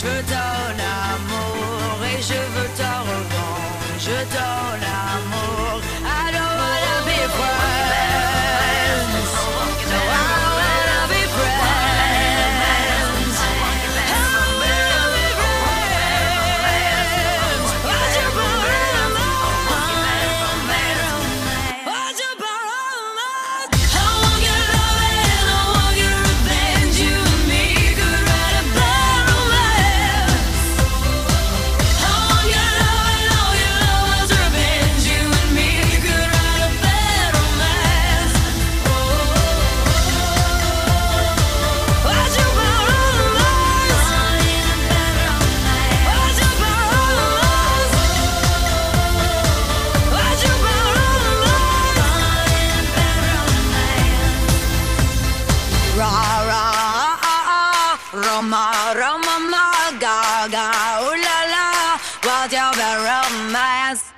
Je donne ton amour et je veux ta revendre. Roma, Roma, Gaga, ooh la la, what's your romance?